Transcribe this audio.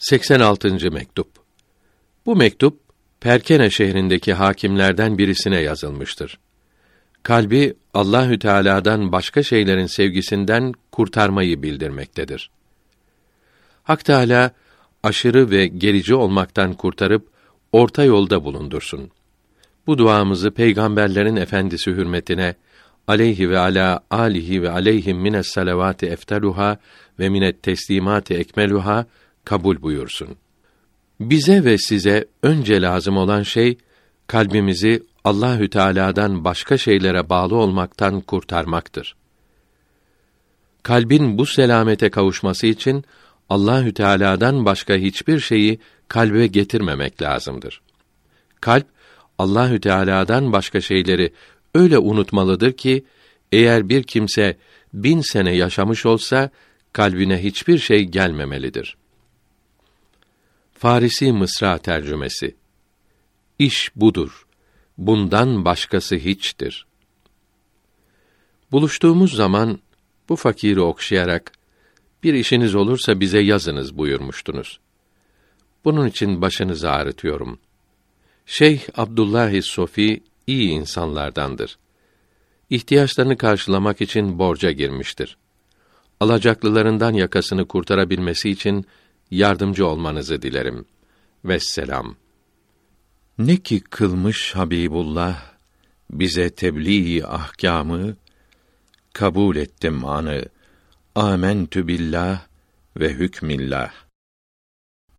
86. mektup. Bu mektup Perkene şehrindeki hakimlerden birisine yazılmıştır. Kalbi Allahü Teala'dan başka şeylerin sevgisinden kurtarmayı bildirmektedir. Hak Teala aşırı ve gerici olmaktan kurtarıp orta yolda bulundursun. Bu duamızı peygamberlerin efendisi hürmetine aleyhi ve ala alihi ve aleyhim mines salavati eftaluha ve minet teslimati ekmeluha kabul buyursun. Bize ve size önce lazım olan şey kalbimizi Allahü Teala'dan başka şeylere bağlı olmaktan kurtarmaktır. Kalbin bu selamete kavuşması için Allahü Teala'dan başka hiçbir şeyi kalbe getirmemek lazımdır. Kalp Allahü Teala'dan başka şeyleri öyle unutmalıdır ki eğer bir kimse bin sene yaşamış olsa kalbine hiçbir şey gelmemelidir. Farisi Mısra tercümesi İş budur. Bundan başkası hiçtir. Buluştuğumuz zaman bu fakiri okşayarak bir işiniz olursa bize yazınız buyurmuştunuz. Bunun için başınızı ağrıtıyorum. Şeyh Abdullah Sofi iyi insanlardandır. İhtiyaçlarını karşılamak için borca girmiştir. Alacaklılarından yakasını kurtarabilmesi için yardımcı olmanızı dilerim. Vesselam. Ne ki kılmış Habibullah bize tebliğ ahkamı kabul ettim anı. Amentü billah ve hükmillah.